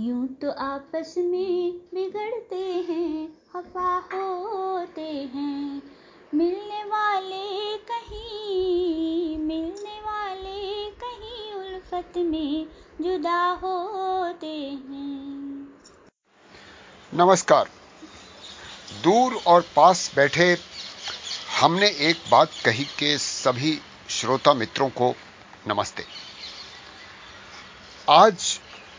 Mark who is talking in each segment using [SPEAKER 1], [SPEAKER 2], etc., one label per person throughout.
[SPEAKER 1] यूँ तो आपस में बिगड़ते हैं खफा होते हैं। मिलने वाले कहीं, मिलने वाले कहीं उल्फत में जुदा होते हैं।
[SPEAKER 2] नमस्कार। दूर और पास बैठे हमने एक बात कही के सभी श्रोता मित्रों को नमस्ते। आज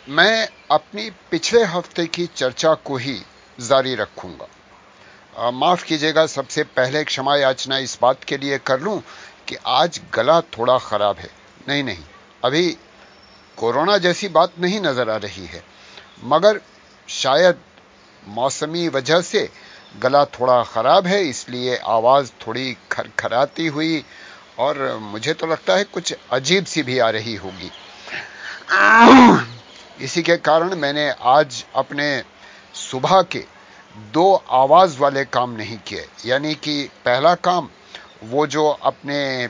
[SPEAKER 2] मैं अपनी पिछले हफ़्ते की चर्चा को ही जारी रखूँगा। माफ़ कीजिएगा, सबसे पहले क्षमा याचना इस बात के लिए कर लूँ कि आज गला थोड़ा खराब है। नहीं नहीं, अभी कोरोना जैसी बात नहीं नज़र आ रही है, मगर शायद मौसमी वजह से गला थोड़ा खराब है, इसलिए आवाज़ थोड़ी खरखराती हुई और मुझे तो लगता है कुछ अजीब सी भी आ रही होगी। इसी के कारण मैंने आज अपने सुबह के दो आवाज़ वाले काम नहीं किए। यानी कि पहला काम, वो जो अपने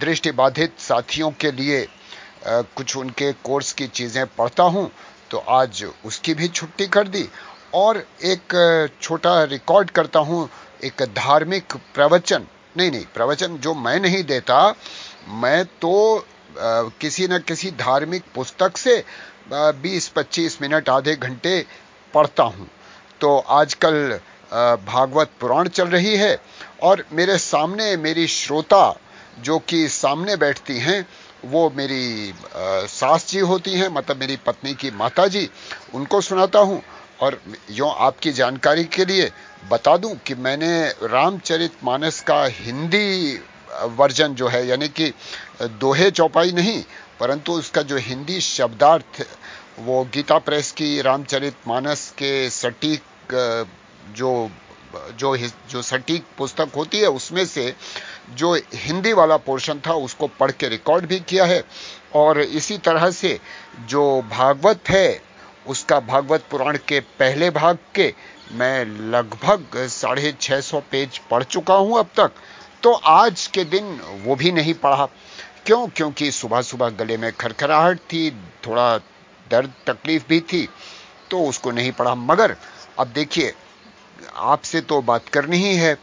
[SPEAKER 2] दृष्टि बाधित साथियों के लिए कुछ उनके कोर्स की चीज़ें पढ़ता हूँ तो आज उसकी भी छुट्टी कर दी। और एक छोटा रिकॉर्ड करता हूँ, एक धार्मिक प्रवचन। नहीं नहीं, प्रवचन जो मैं नहीं देता, मैं तो किसी न किसी धार्मिक पुस्तक से 20-25 मिनट, आधे घंटे पढ़ता हूँ। तो आजकल भागवत पुराण चल रही है और मेरे सामने मेरी श्रोता जो कि सामने बैठती हैं, वो मेरी सास जी होती हैं मतलब मेरी पत्नी की माता जी, उनको सुनाता हूँ और यो आपकी जानकारी के लिए बता दूँ कि मैंने रामचरित मानस का हिंदी वर्जन जो है, यानी कि दोहे चौपाई नहीं, परंतु उसका जो हिंदी शब्दार्थ, वो गीता प्रेस की, रामचरित मानस के सटीक जो जो जो सटीक पुस्तक होती है, उसमें से जो हिंदी वाला पोर्शन था, उसको पढ़ के रिकॉर्ड भी किया है। और इसी तरह से जो भागवत है, उसका भागवत पुराण के पहले भाग के मैं लगभग साढ़े छह सौ पेज पढ़ चुका हूँ अब तक। तो आज के दिन वो भी नहीं पढ़ा। क्यों? क्योंकि सुबह सुबह गले में खरखराहट थी, थोड़ा दर्द तकलीफ़ भी थी तो उसको नहीं पढ़ा। मगर अब देखिए, आपसे तो बात करनी ही है,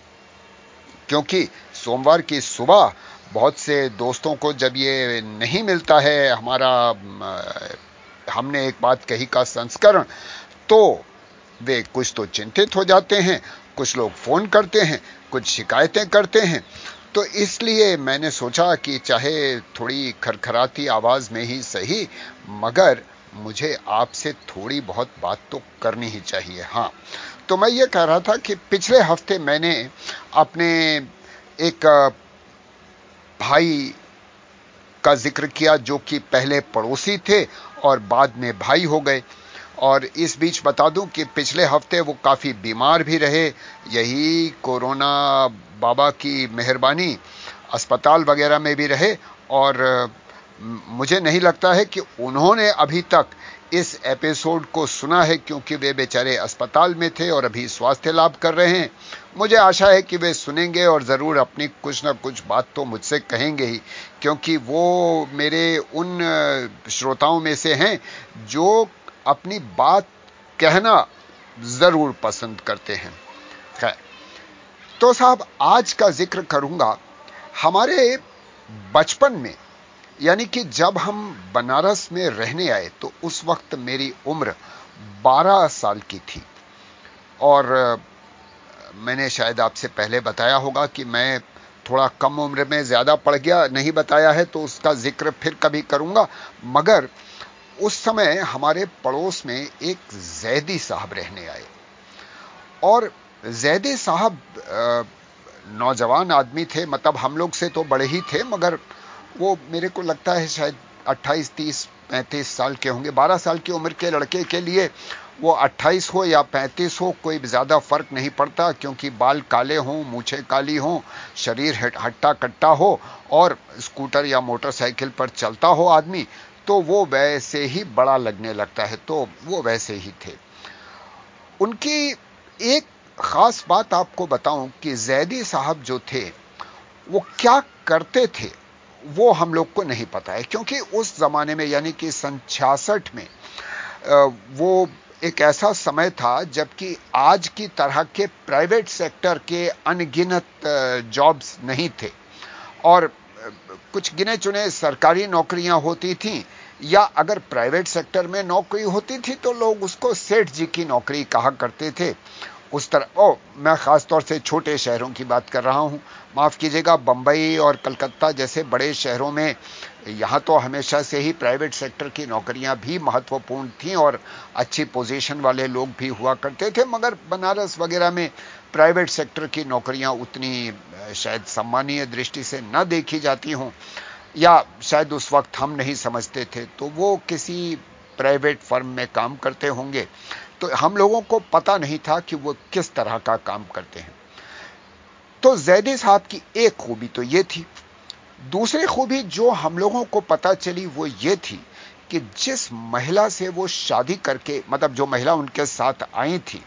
[SPEAKER 2] क्योंकि सोमवार की सुबह बहुत से दोस्तों को जब ये नहीं मिलता है, हमारा हमने एक बात कही का संस्करण तो वे कुछ तो चिंतित हो जाते हैं, कुछ लोग फ़ोन करते हैं कुछ शिकायतें करते हैं। तो इसलिए मैंने सोचा कि चाहे थोड़ी खरखराती आवाज़ में ही सही, मगर मुझे आपसे थोड़ी बहुत बात तो करनी ही चाहिए हाँ। तो मैं ये कह रहा था कि पिछले हफ़्ते मैंने अपने एक भाई का ज़िक्र किया जो कि पहले पड़ोसी थे और बाद में भाई हो गए। और इस बीच बता दूँ कि पिछले हफ़्ते वो काफ़ी बीमार भी रहे। यही कोरोना बाबा की मेहरबानी अस्पताल वगैरह में भी रहे और मुझे नहीं लगता है कि उन्होंने अभी तक इस एपिसोड को सुना है क्योंकि वे बेचारे अस्पताल में थे और अभी स्वास्थ्य लाभ कर रहे हैं। मुझे आशा है कि वे सुनेंगे और ज़रूर अपनी कुछ ना कुछ बात तो मुझसे कहेंगे ही, क्योंकि वो मेरे उन श्रोताओं में से हैं जो अपनी बात कहना ज़रूर पसंद करते हैं। खैर तो साहब, आज का ज़िक्र करूँगा हमारे बचपन में, यानी कि जब हम बनारस में रहने आए तो उस वक्त मेरी उम्र 12 साल की थी। और मैंने शायद आपसे पहले बताया होगा कि मैं थोड़ा कम उम्र में ज़्यादा पढ़ गया, नहीं बताया है तो उसका ज़िक्र फिर कभी करूँगा। मगर उस समय हमारे पड़ोस में एक जैदी साहब रहने आए। और जैदी साहब नौजवान आदमी थे मतलब हम लोग से तो बड़े ही थे, मगर वो मेरे को लगता है शायद 28 30 35 साल के होंगे। 12 साल की उम्र के लड़के के लिए वो 28 हो या 35 हो, कोई ज़्यादा फ़र्क नहीं पड़ता, क्योंकि बाल काले हों, मूछे काली हों, शरीर हट्टा कट्टा हो और स्कूटर या मोटरसाइकिल पर चलता हो आदमी तो वो वैसे ही बड़ा लगने लगता है तो वो वैसे ही थे। उनकी एक खास बात आपको बताऊँ कि जैदी साहब जो थे, वो क्या करते थे, वो हम लोग को नहीं पता है। क्योंकि उस जमाने में, यानी कि सन छियासठ में वो एक ऐसा समय था, जबकि आज की तरह के प्राइवेट सेक्टर के अनगिनत जॉब्स नहीं थे। और कुछ गिने चुने सरकारी नौकरियाँ होती थीं, या अगर प्राइवेट सेक्टर में नौकरी होती थी तो लोग उसको सेठ जी की नौकरी कहा करते थे। उस तरह ओ, मैं खास तौर से छोटे शहरों की बात कर रहा हूँ। माफ़ कीजिएगा, बंबई और कलकत्ता जैसे बड़े शहरों में यहाँ तो हमेशा से ही प्राइवेट सेक्टर की नौकरियाँ भी महत्वपूर्ण थी और अच्छी पोजीशन वाले लोग भी हुआ करते थे, मगर बनारस वगैरह में प्राइवेट सेक्टर की नौकरियाँ उतनी शायद सम्मानीय दृष्टि से न देखी जाती हों, या शायद उस वक्त हम नहीं समझते थे तो वो किसी प्राइवेट फर्म में काम करते होंगे। तो हम लोगों को पता नहीं था कि वो किस तरह का काम करते हैं। तो जैदी साहब की एक खूबी तो ये थी। दूसरी खूबी जो हम लोगों को पता चली वो ये थी कि जिस महिला से वो शादी करके मतलब जो महिला उनके साथ आई थी,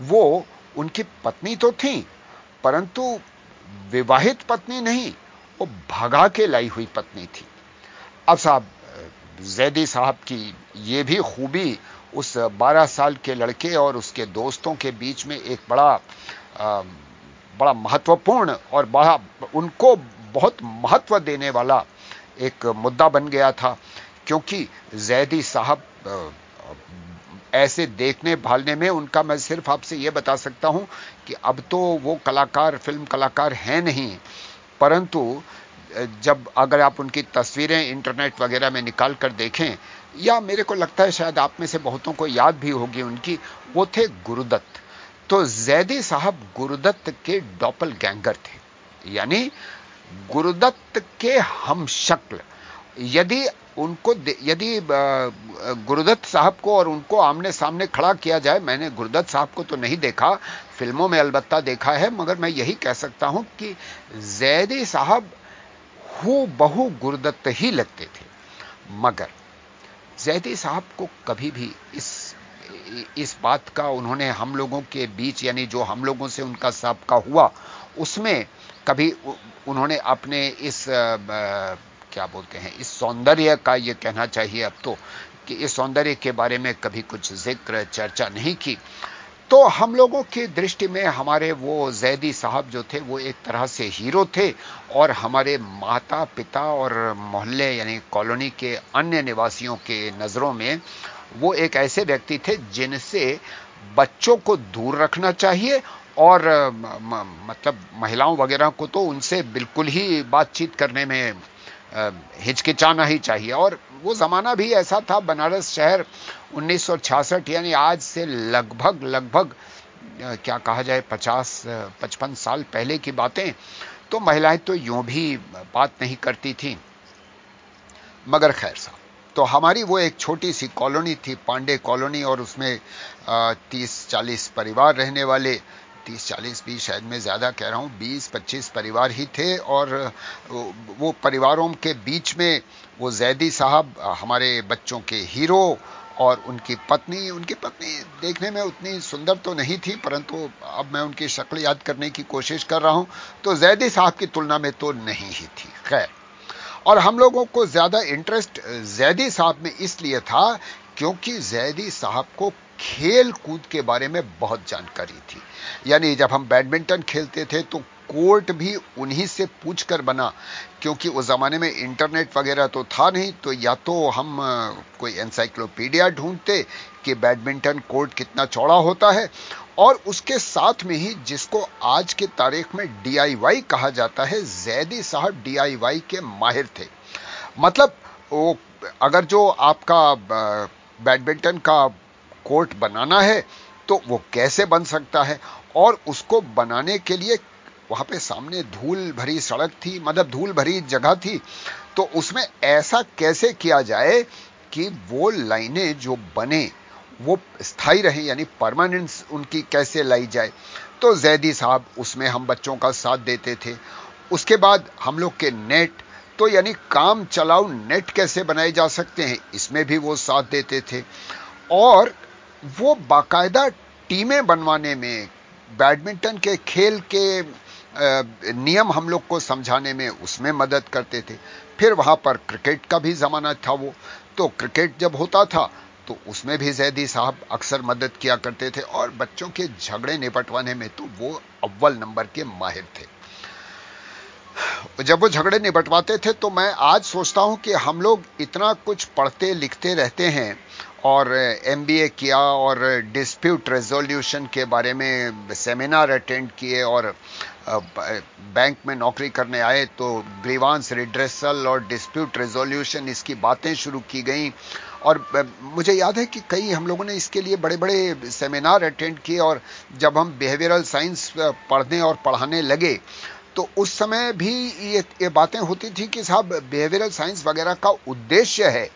[SPEAKER 2] वो उनकी पत्नी तो थी परंतु विवाहित पत्नी नहीं वो भगा के लाई हुई पत्नी थी। अब साहब जैदी साहब की ये भी खूबी उस 12 साल के लड़के और उसके दोस्तों के बीच में एक बड़ा आ, बड़ा महत्वपूर्ण और बड़ा उनको बहुत महत्व देने वाला एक मुद्दा बन गया था क्योंकि जैदी साहब ऐसे देखने भालने में उनका मैं सिर्फ़ आपसे यह बता सकता हूँ कि अब तो वो कलाकार, फ़िल्म कलाकार हैं नहीं, परंतु जब अगर आप उनकी तस्वीरें इंटरनेट वगैरह में निकाल कर देखें, या मेरे को लगता है शायद आप में से बहुतों को याद भी होगी उनकी, वो थे गुरुदत्त। तो जैदी साहब गुरुदत्त के डॉपल गैंगर थे, यानी गुरुदत्त के हम शक्ल यदि उनको यदि गुरुदत्त साहब को और उनको आमने सामने खड़ा किया जाए, मैंने गुरुदत्त साहब को तो नहीं देखा, फ़िल्मों में अलबत्ता देखा है, मगर मैं यही कह सकता हूँ कि जैदी साहब हु बहु गुरुदत्त ही लगते थे। मगर जैदी साहब को कभी भी इस इस बात का उन्होंने हम लोगों के बीच, यानी जो हम लोगों से उनका सबका हुआ, उसमें कभी उन्होंने अपने इस क्या बोलते हैं, इस सौंदर्य का ये कहना चाहिए अब तो कि इस सौंदर्य के बारे में कभी कुछ ज़िक्र, चर्चा नहीं की। तो हम लोगों की दृष्टि में हमारे वो जैदी साहब जो थे, वो एक तरह से हीरो थे और हमारे माता पिता और मोहल्ले यानी कॉलोनी के अन्य निवासियों के नज़रों में वो एक ऐसे व्यक्ति थे जिनसे बच्चों को दूर रखना चाहिए और मतलब महिलाओं वगैरह को तो उनसे बिल्कुल ही बातचीत करने में हिचकिचाना ही चाहिए। और वो जमाना भी ऐसा था, बनारस शहर 1966 यानी आज से लगभग लगभग क्या कहा जाए 50 55 साल पहले की बातें। तो महिलाएँ तो यूँ भी बात नहीं करती थी। मगर खैर साहब तो हमारी वो एक छोटी सी कॉलोनी थी, पांडे कॉलोनी, और उसमें तीस चालीस परिवार रहने वाले तीस, चालीस भी शायद मैं ज़्यादा कह रहा हूँ, बीस, पच्चीस परिवार ही थे और वो परिवारों के बीच में वो जैदी साहब, हमारे बच्चों के हीरो और उनकी पत्नी उनकी पत्नी देखने में उतनी सुंदर तो नहीं थी, परंतु अब मैं उनकी शक्ल याद करने की कोशिश कर रहा हूँ तो जैदी साहब की तुलना में तो नहीं ही थी, खैर। और हम लोगों को ज़्यादा इंटरेस्ट जैदी साहब में इसलिए था, क्योंकि जैदी साहब को खेल कूद के बारे में बहुत जानकारी थी। यानी जब हम बैडमिंटन खेलते थे तो कोर्ट भी उन्हीं से पूछकर बना, क्योंकि उस जमाने में इंटरनेट वगैरह तो था नहीं तो या तो हम कोई एनसाइक्लोपीडिया ढूंढते कि बैडमिंटन कोर्ट कितना चौड़ा होता है, और उसके साथ में ही जिसको आज के तारीख में डीआईवाई कहा जाता है, जैदी साहब डीआईवाई के माहिर थे। मतलब वो, अगर जो आपका बैडमिंटन का कोर्ट बनाना है तो वो कैसे बन सकता है? और उसको बनाने के लिए वहाँ पे सामने धूल भरी सड़क थी मतलब धूल भरी जगह थी तो उसमें ऐसा कैसे किया जाए कि वो लाइनें जो बने, वो स्थायी रहे, यानी परमानेंट उनकी कैसे लाई जाए? तो जैदी साहब उसमें हम बच्चों का साथ देते थे। उसके बाद हम लोग के नेट तो यानी काम चलाऊ नेट कैसे बनाए जा सकते हैं, इसमें भी वो साथ देते थे। और वो बाकायदा टीमें बनवाने में, बैडमिंटन के खेल के नियम हम लोग को समझाने में उसमें मदद करते थे। फिर वहाँ पर क्रिकेट का भी जमाना था वो। तो क्रिकेट जब होता था तो उसमें भी जैदी साहब अक्सर मदद किया करते थे और बच्चों के झगड़े निपटवाने में तो वो अव्वल नंबर के माहिर थे। जब वो झगड़े निपटवाते थे तो मैं आज सोचता हूँ कि हम लोग इतना कुछ पढ़ते लिखते रहते हैं और एमबीए किया और डिस्प्यूट रेजोल्यूशन के बारे में सेमिनार अटेंड किए और बैंक में नौकरी करने आए तो ग्रीवांस रिड्रेसल और डिस्प्यूट रेजोल्यूशन इसकी बातें शुरू की गई। और मुझे याद है कि कई हम लोगों ने इसके लिए बड़े बड़े सेमिनार अटेंड किए और जब हम बिहेवियरल साइंस पढ़ने और पढ़ाने लगे तो उस समय भी ये, ये बातें होती थी कि साहब बिहेवियरल साइंस वगैरह का उद्देश्य है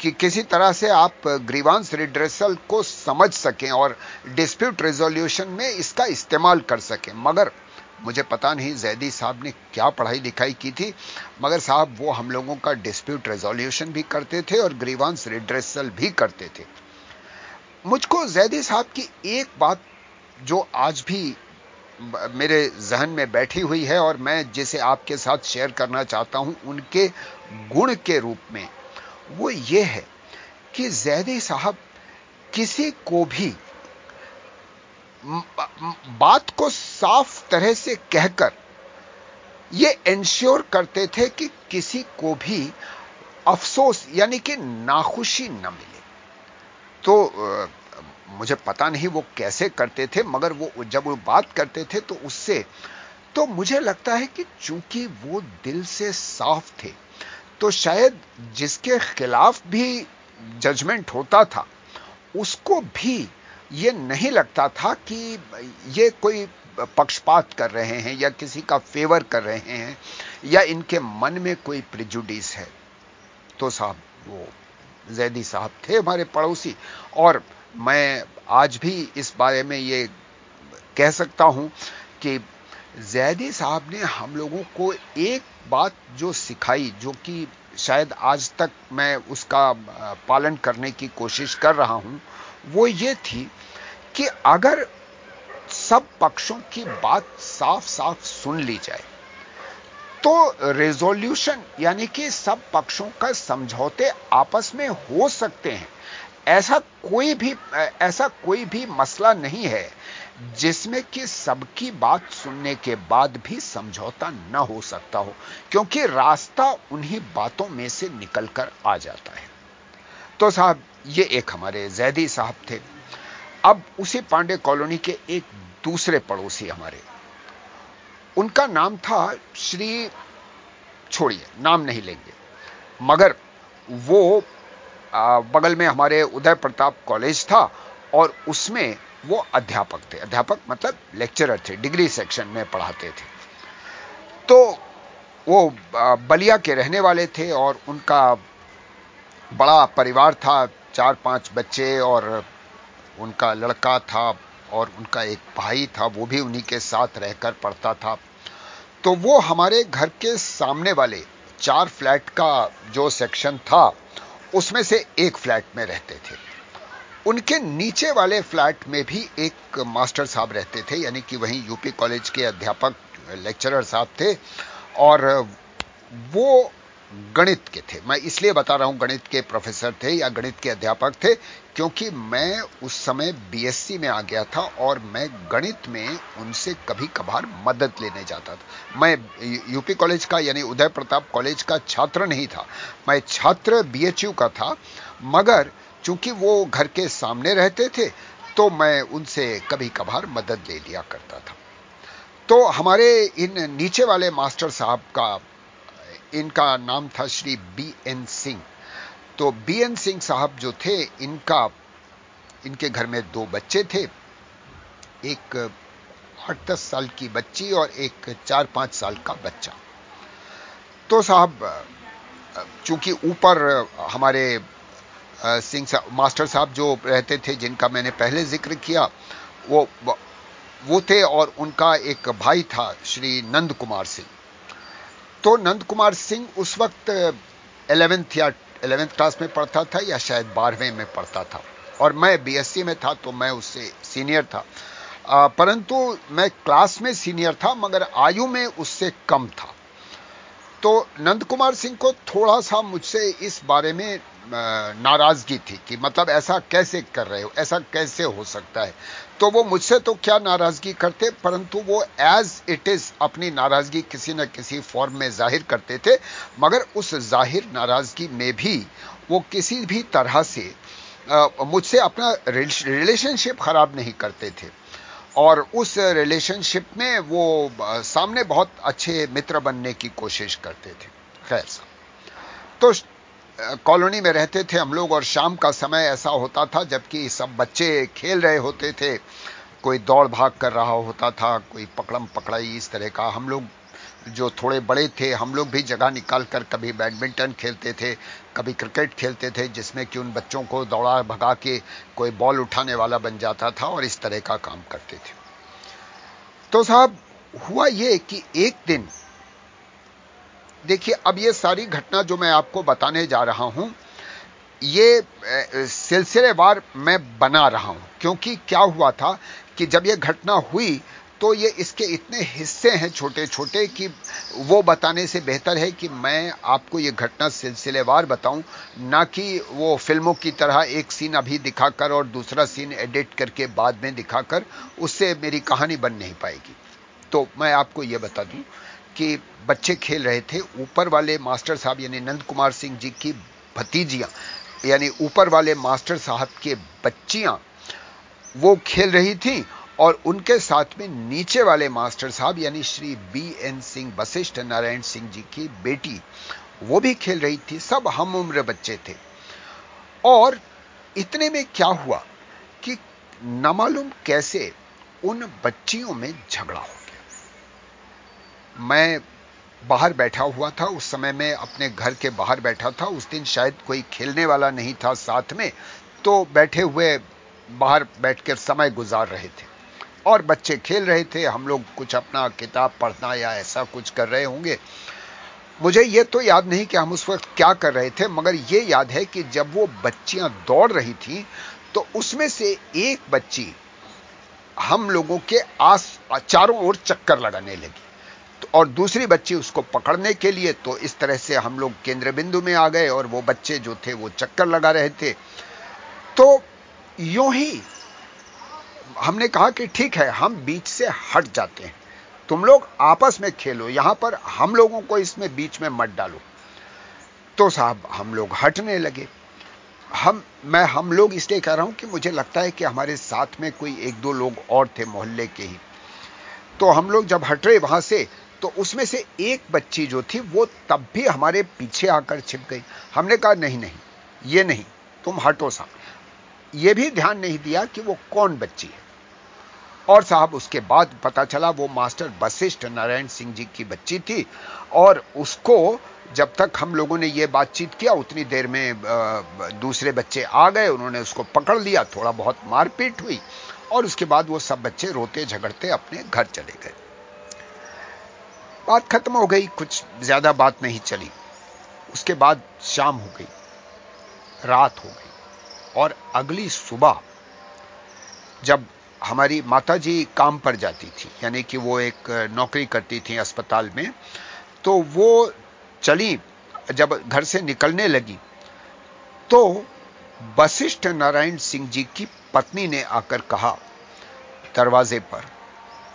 [SPEAKER 2] कि किसी तरह से आप ग्रीवांस रिड्रेसल को समझ सकें और डिस्प्यूट रेजोल्यूशन में इसका इस्तेमाल कर सकें। मगर मुझे पता नहीं जैदी साहब ने क्या पढ़ाई लिखाई की थी, मगर साहब वो हम लोगों का डिस्प्यूट रेजोल्यूशन भी करते थे और ग्रीवांस रिड्रेसल भी करते थे। मुझको जैदी साहब की एक बात जो आज भी मेरे जहन में बैठी हुई है और मैं जिसे आपके साथ शेयर करना चाहता हूँ, उनके गुण के रूप में। वो ये है कि जैदी साहब किसी को भी बात को साफ़ तरह से कहकर ये इंश्योर करते थे कि किसी को भी अफसोस यानी कि नाखुशी न मिले। तो मुझे पता नहीं वो कैसे करते थे, मगर वो जब वो बात करते थे तो उससे तो मुझे लगता है कि चूँकि वो दिल से साफ़ थे तो शायद जिसके खिलाफ भी जजमेंट होता था, उसको भी ये नहीं लगता था कि ये कोई पक्षपात कर रहे हैं या किसी का फेवर कर रहे हैं या इनके मन में कोई प्रिजुडिस है। तो साहब, वो जैदी साहब थे हमारे पड़ोसी। और मैं आज भी इस बारे में ये कह सकता हूँ कि जैदी साहब ने हम लोगों को एक बात जो सिखाई, जो कि शायद आज तक मैं उसका पालन करने की कोशिश कर रहा हूँ, वो ये थी कि अगर सब पक्षों की बात साफ़ साफ़ सुन ली जाए तो रेजोल्यूशन यानी कि सब पक्षों का समझौते आपस में हो सकते हैं। ऐसा कोई भी, ऐसा कोई भी मसला नहीं है जिसमें कि सबकी बात सुनने के बाद भी समझौता न हो सकता हो, क्योंकि रास्ता उन्हीं बातों में से निकलकर आ जाता है। तो साहब, ये एक हमारे जैदी साहब थे। अब उसी पांडे कॉलोनी के एक दूसरे पड़ोसी हमारे। उनका नाम था श्री, छोड़िए, नाम नहीं लेंगे, मगर वो आ, बगल में हमारे उदय प्रताप कॉलेज था और उसमें वो अध्यापक थे। अध्यापक मतलब लेक्चरर थे डिग्री सेक्शन में पढ़ाते थे। तो वो बलिया के रहने वाले थे और उनका बड़ा परिवार था चार पाँच बच्चे और उनका लड़का था और उनका एक भाई था वो भी उन्हीं के साथ रहकर पढ़ता था। तो वो हमारे घर के सामने वाले चार फ्लैट का जो सेक्शन था उसमें से एक फ्लैट में रहते थे। उनके नीचे वाले फ्लैट में भी एक मास्टर साहब रहते थे, यानी कि वहीं यूपी कॉलेज के अध्यापक, लेक्चरर साहब थे। और वो गणित के थे। मैं इसलिए बता रहा हूँ गणित के प्रोफेसर थे या गणित के अध्यापक थे, क्योंकि मैं उस समय बीएससी में आ गया था और मैं गणित में उनसे कभी कभार मदद लेने जाता था। मैं यूपी कॉलेज का यानी उदय प्रताप कॉलेज का छात्र नहीं था। मैं छात्र बीएचयू का था, मगर चूँकि वो घर के सामने रहते थे तो मैं उनसे कभी कभार मदद ले लिया करता था। तो हमारे इन नीचे वाले मास्टर साहब का इनका नाम था श्री बी एन सिंह तो बी एन सिंह साहब जो थे, इनका, इनके घर में दो बच्चे थे। एक आठ दस साल की बच्ची और एक चार पाँच साल का बच्चा। तो साहब, चूँकि ऊपर हमारे सिंह साहब मास्टर साहब जो रहते थे, जिनका मैंने पहले ज़िक्र किया वो वो थे और उनका एक भाई था श्री नंद कुमार सिंह। तो नंद कुमार सिंह उस वक्त एलेवेंथ या एलेवेंथ क्लास में पढ़ता था या शायद बारहवें में पढ़ता था। और मैं बीएससी में था तो मैं उससे सीनियर था। परंतु मैं क्लास में सीनियर था, मगर आयु में उससे कम था। तो नंद कुमार सिंह को थोड़ा सा मुझसे इस बारे में नाराज़गी थी कि मतलब ऐसा कैसे कर रहे हो, ऐसा कैसे हो सकता है। तो वो मुझसे तो क्या नाराज़गी करते, परंतु वो एज इट इज़ अपनी नाराज़गी किसी न किसी फॉर्म में ज़ाहिर करते थे, मगर उस ज़ाहिर नाराज़गी में भी वो किसी भी तरह से मुझसे अपना रिलेशनशिप खराब नहीं करते थे। और उस रिलेशनशिप में वो सामने बहुत अच्छे मित्र बनने की कोशिश करते थे। खैर तो कॉलोनी में रहते थे हम लोग और शाम का समय ऐसा होता था जबकि सब बच्चे खेल रहे होते थे। कोई दौड़ भाग कर रहा होता था, कोई पकड़म पकड़ाई इस तरह का। हम लोग जो थोड़े बड़े थे, हम लोग भी जगह निकाल कर कभी बैडमिंटन खेलते थे, कभी क्रिकेट खेलते थे, जिसमें कि उन बच्चों को दौड़ा भगा के कोई बॉल उठाने वाला बन जाता था और इस तरह का काम करते थे। तो साहब, हुआ ये कि एक दिन, देखिए, अब ये सारी घटना जो मैं आपको बताने जा रहा हूँ, ये सिलसिलेवार मैं बना रहा हूँ, क्योंकि क्या हुआ था कि जब ये घटना हुई तो ये इसके इतने हिस्से हैं छोटे छोटे कि वो बताने से बेहतर है कि मैं आपको ये घटना सिलसिलेवार बताऊँ, ना कि वो फ़िल्मों की तरह एक सीन अभी दिखाकर और दूसरा सीन एडिट करके बाद में दिखाकर, उससे मेरी कहानी बन नहीं पाएगी। तो मैं आपको ये बता दूँ कि बच्चे खेल रहे थे, ऊपर वाले मास्टर साहब यानी नंद कुमार सिंह जी की भतीजियाँ, यानी ऊपर वाले मास्टर साहब के बच्चियाँ, वो खेल रही थी और उनके साथ में नीचे वाले मास्टर साहब, यानी श्री बी एन सिंह, वशिष्ठ नारायण सिंह जी की बेटी, वो भी खेल रही थी। सब हम उम्र बच्चे थे। और इतने में क्या हुआ कि नामालूम कैसे उन बच्चियों में झगड़ा हो गया। मैं बाहर बैठा हुआ था। उस समय में अपने घर के बाहर बैठा था। उस दिन शायद कोई खेलने वाला नहीं था साथ में तो बैठे हुए बाहर बैठकर समय गुजार रहे थे। और बच्चे खेल रहे थे, हम लोग कुछ अपना किताब पढ़ना या ऐसा कुछ कर रहे होंगे। मुझे यह तो याद नहीं कि हम उस वक्त क्या कर रहे थे, मगर यह याद है कि जब वो बच्चियाँ दौड़ रही थी तो उसमें से एक बच्ची हम लोगों के आस, चारों ओर चक्कर लगाने लगी। तो और दूसरी बच्ची उसको पकड़ने के लिए तो इस तरह से हम लोग केंद्र बिंदु में आ गए और वो बच्चे जो थे वो चक्कर लगा रहे थे। तो यूँ ही हमने कहा कि ठीक है, हम बीच से हट जाते हैं। तुम लोग आपस में खेलो, यहाँ पर हम लोगों को इसमें बीच में मत डालो। तो साहब, हम लोग हटने लगे। हम, मैं, हम लोग इसलिए कह रहा हूँ कि मुझे लगता है कि हमारे साथ में कोई एक दो लोग और थे मोहल्ले के ही। तो हम लोग जब हट रहे वहाँ से तो उसमें से एक बच्ची जो थी, वो तब भी हमारे पीछे आकर छिप गई। हमने कहा, नहीं नहीं, ये नहीं, तुम हटो साहब। ये भी ध्यान नहीं दिया कि वो कौन बच्ची है। और साहब, उसके बाद पता चला वो मास्टर वशिष्ठ नारायण सिंह जी की बच्ची थी और उसको जब तक हम लोगों ने ये बातचीत किया, उतनी देर में दूसरे बच्चे आ गए, उन्होंने उसको पकड़ लिया, थोड़ा बहुत मारपीट हुई और उसके बाद वो सब बच्चे रोते झगड़ते अपने घर चले गए। बात खत्म हो गई, कुछ ज़्यादा बात नहीं चली। उसके बाद शाम हो गई, रात हो गई। और अगली सुबह जब हमारी माता जी काम पर जाती थी, यानी कि वो एक नौकरी करती थी अस्पताल में तो वो चली, जब घर से निकलने लगी तो वशिष्ठ नारायण सिंह जी की पत्नी ने आकर कहा दरवाजे पर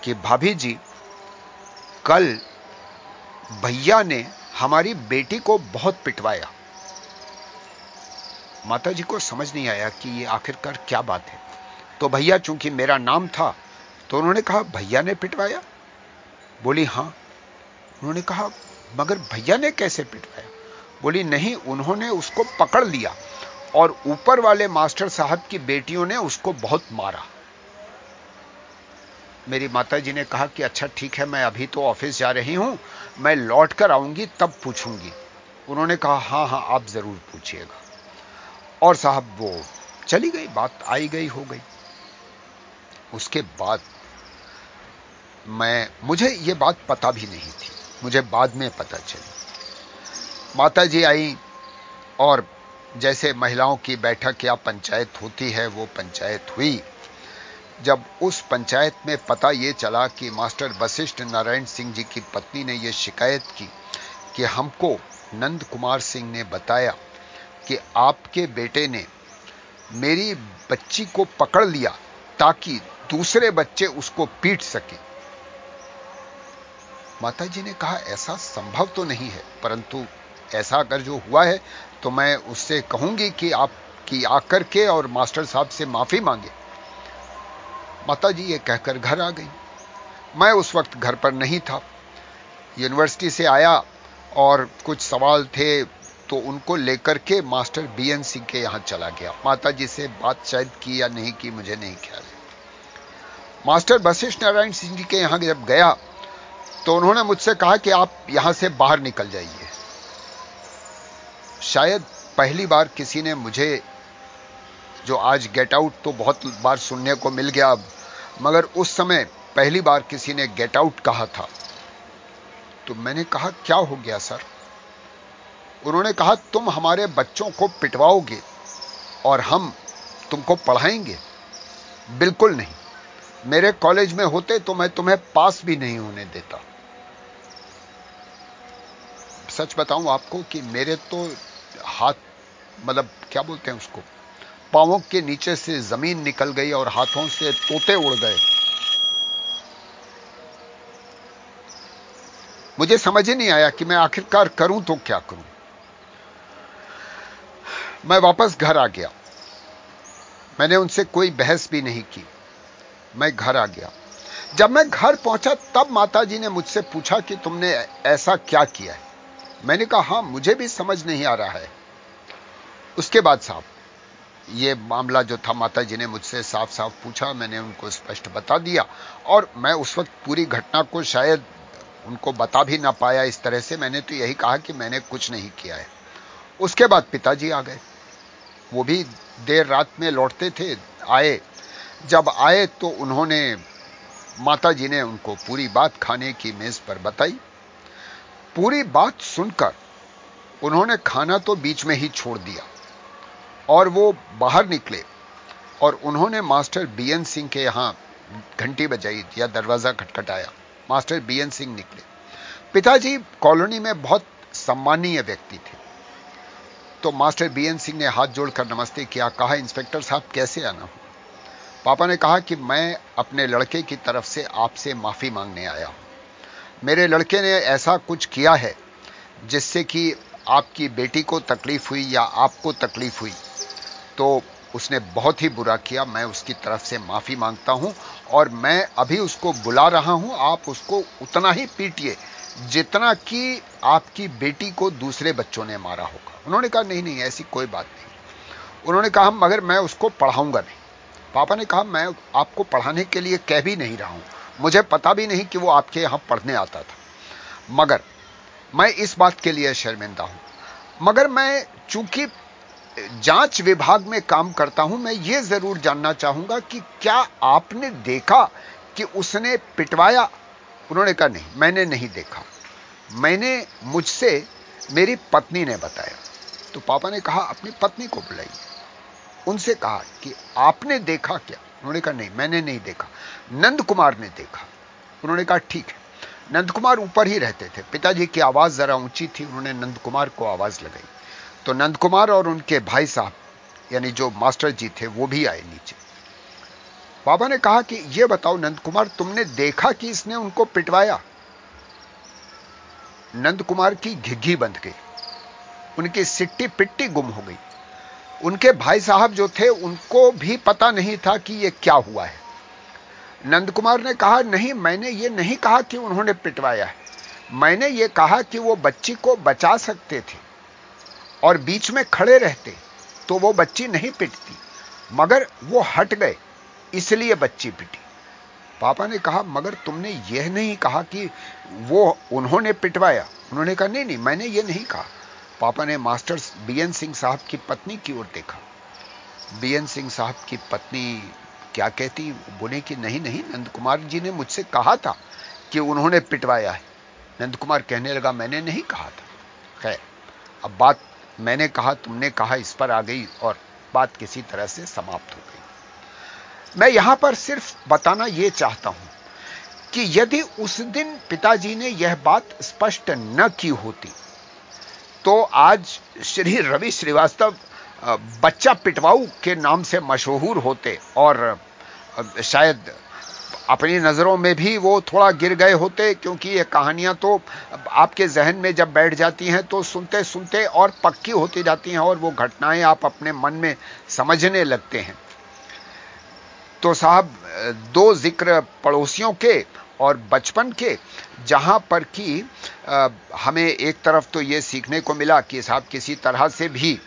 [SPEAKER 2] कि भाभी जी, कल भैया ने हमारी बेटी को बहुत पिटवाया। माता जी को समझ नहीं आया कि ये आखिरकार क्या बात है। तो भैया, चूँकि मेरा नाम था तो उन्होंने कहा, भैया ने पिटवाया? बोली, हाँ। उन्होंने कहा, मगर भैया ने कैसे पिटवाया? बोली, नहीं, उन्होंने उसको पकड़ लिया और ऊपर वाले मास्टर साहब की बेटियों ने उसको बहुत मारा। मेरी माता जी ने कहा कि अच्छा ठीक है, मैं अभी तो ऑफ़िस जा रही हूँ, मैं लौट कर आऊँगी, तब पूछूँगी। उन्होंने कहा, हाँ हाँ, आप ज़रूर पूछिएगा। और साहब वो चली गई, बात आई गई, हो गई। उसके बाद मैं, मुझे ये बात पता भी नहीं थी, मुझे बाद में पता चली। माता जी आई और जैसे महिलाओं की बैठक या पंचायत होती है, वो पंचायत हुई। जब उस पंचायत में पता ये चला कि मास्टर वशिष्ठ नारायण सिंह जी की पत्नी ने यह शिकायत की कि हमको नंद कुमार सिंह ने बताया कि आपके बेटे ने मेरी बच्ची को पकड़ लिया ताकि दूसरे बच्चे उसको पीट सके। माता जी ने कहा, ऐसा संभव तो नहीं है, परंतु ऐसा अगर जो हुआ है तो मैं उससे कहूँगी कि आप, की आकर के और मास्टर साहब से माफ़ी मांगे। माता जी ये कहकर घर आ गई। मैं उस वक्त घर पर नहीं था। यूनिवर्सिटी से आया और कुछ सवाल थे तो उनको लेकर के मास्टर बीएन सिंह के यहाँ चला गया। माता जी से बात शायद की या नहीं की, मुझे नहीं ख्याल मास्टर वशिष्ठ नारायण सिंह जी के यहाँ जब गया तो उन्होंने मुझसे कहा कि आप यहाँ से बाहर निकल जाइए। शायद पहली बार किसी ने मुझे, जो आज गेट आउट तो बहुत बार सुनने को मिल गया अब, मगर उस समय पहली बार किसी ने गेट आउट कहा था। तो मैंने कहा, क्या हो गया, सर? उन्होंने कहा, तुम हमारे बच्चों को पिटवाओगे और हम तुमको पढ़ाएँगे? बिल्कुल नहीं। मेरे कॉलेज में होते तो मैं तुम्हें पास भी नहीं होने देता। सच बताऊँ आपको कि मेरे तो हाथ मतलब क्या बोलते हैं उसको, पांवों के नीचे से ज़मीन निकल गई और हाथों से तोते उड़ गए। मुझे समझ ही नहीं आया कि मैं आखिरकार करूँ तो क्या करूँ। मैं वापस घर आ गया। मैंने उनसे कोई बहस भी नहीं की। मैं घर आ गया। जब मैं घर पहुँचा, तब माताजी ने मुझसे पूछा कि तुमने ऐसा क्या किया है? मैंने कहा, हाँ, मुझे भी समझ नहीं आ रहा है। उसके बाद साहब ये मामला जो था माता जी ने मुझसे साफ़ साफ़ पूछा। मैंने उनको स्पष्ट बता दिया और मैं उस वक्त पूरी घटना को शायद उनको बता भी ना पाया। इस तरह से मैंने तो यही कहा कि मैंने कुछ नहीं किया है। उसके बाद पिताजी आ गए। वो भी देर रात में लौटते थे, आए। जब आए तो उन्होंने माता जी ने उनको पूरी बात खाने की मेज पर बताई। पूरी बात सुनकर उन्होंने खाना तो बीच में ही छोड़ दिया और वो बाहर निकले और उन्होंने मास्टर बीएन सिंह के यहाँ घंटी बजाई या दरवाज़ा खटखटाया। मास्टर बीएन सिंह निकले। पिताजी कॉलोनी में बहुत सम्मानीय व्यक्ति थे। तो मास्टर बीएन सिंह ने हाथ जोड़कर नमस्ते किया, कहा, इंस्पेक्टर साहब, कैसे आना पापा ने कहा कि मैं अपने लड़के की तरफ़ से आपसे माफ़ी मांगने आया मेरे लड़के ने ऐसा कुछ किया है जिससे कि आपकी बेटी को तकलीफ़ हुई या आपको तकलीफ़ हुई। तो उसने बहुत ही बुरा किया, मैं उसकी तरफ़ से माफ़ी माँगता हूँ और मैं अभी उसको बुला रहा हूँ, आप उसको उतना ही पीटिए। जितना कि आपकी बेटी को दूसरे बच्चों ने मारा होगा। उन्होंने कहा, नहीं नहीं, ऐसी कोई बात नहीं। उन्होंने कहा, मगर मैं उसको पढ़ाऊँगा नहीं। पापा ने कहा, मैं आपको पढ़ाने के लिए कह भी नहीं रहा हूँ। मुझे पता भी नहीं कि वो आपके यहाँ पढ़ने आता था। मगर मैं इस बात के लिए शर्मिंदा हूँ। मगर मैं चूँकि जाँच विभाग में काम करता हूँ, मैं ये ज़रूर जानना चाहूँगा कि क्या आपने देखा कि उसने पिटवाया उन्होंने कहा, नहीं, मैंने नहीं देखा। मैंने मुझसे मेरी पत्नी ने बताया। तो पापा ने कहा, अपनी पत्नी को बुलाइए। उनसे कहा कि, आपने देखा क्या? उन्होंने कहा, नहीं, मैंने नहीं देखा। नंद कुमार ने देखा। उन्होंने कहा, ठीक है। नंद कुमार ऊपर ही रहते थे। पिताजी की आवाज़ जरा ऊँची थी, उन्होंने नंद कुमार को आवाज़ लगाई। तो नंद कुमार और उनके भाई साहब, यानी जो मास्टर जी थे, वो भी आए नीचे। बाबा ने कहा कि यह बताओ नंद कुमार तुमने देखा कि इसने उनको पिटवाया? नंद कुमार की घिघी बंध गई। उनकी सिट्टी पिट्टी गुम हो गई। उनके भाई साहब जो थे, उनको भी पता नहीं था कि यह क्या हुआ है। नंद कुमार ने कहा, नहीं, मैंने ये नहीं कहा कि उन्होंने पिटवाया है। मैंने ये कहा कि वो बच्ची को बचा सकते थे और बीच में खड़े रहते तो वो बच्ची नहीं पिटती। मगर वो हट गए। इसलिए बच्ची पिटी। पापा ने कहा, मगर तुमने यह नहीं कहा कि वो उन्होंने पिटवाया? उन्होंने कहा, नहीं नहीं, मैंने ये नहीं कहा। पापा ने मास्टर बीएन सिंह साहब की पत्नी की ओर देखा। बीएन सिंह साहब की पत्नी क्या कहती? बोले कि, नहीं नहीं, नंद कुमार जी ने मुझसे कहा था कि उन्होंने पिटवाया है। नंद कुमार कहने लगा, मैंने नहीं कहा था। खैर, अब बात मैंने कहा, तुमने कहा, इस पर आ गई और बात किसी तरह से समाप्त हो गई। मैं यहाँ पर सिर्फ़ बताना यह चाहता हूँ कि यदि उस दिन पिताजी ने यह बात स्पष्ट न की होती तो आज श्री रवि श्रीवास्तव बच्चा पिटवाऊ के नाम से मशहूर होते और शायद अपनी नज़रों में भी वो थोड़ा गिर गए होते, क्योंकि ये कहानियाँ तो आपके जहन में जब बैठ जाती हैं तो सुनते सुनते और पक्की होती जाती हैं और वो घटनाएँ आप अपने मन में समझने लगते हैं। तो साहब, दो ज़िक्र पड़ोसियों के और बचपन के, जहाँ पर कि हमें एक तरफ़ तो ये सीखने को मिला कि साहब किसी तरह से भी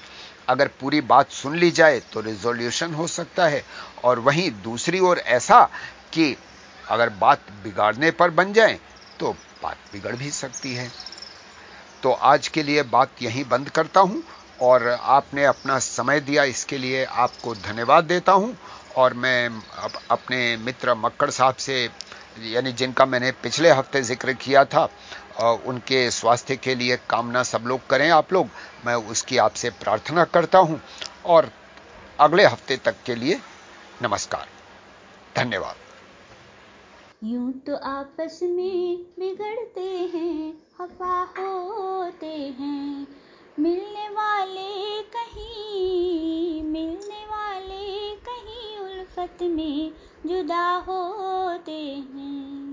[SPEAKER 2] अगर पूरी बात सुन ली जाए तो रिजोल्यूशन हो सकता है। और वहीं दूसरी ओर ऐसा कि अगर बात बिगाड़ने पर बन जाए तो बात बिगड़ भी सकती है। तो आज के लिए बात यहीं बंद करता हूँ और आपने अपना समय दिया, इसके लिए आपको धन्यवाद देता हूँ। और मैं अप, अपने मित्र मक्कड़ साहब से यानी जिनका मैंने पिछले हफ़्ते ज़िक्र किया था उनके स्वास्थ्य के लिए कामना सब लोग करें आप लोग। मैं उसकी आपसे प्रार्थना करता हूँ और अगले हफ़्ते तक के लिए नमस्कार। धन्यवाद।
[SPEAKER 1] यूँ तो आपस में बिगड़ते हैं हफा होते हैं। मिलने वाले कहीं मिलने उल्फत में जुदा होते हैं।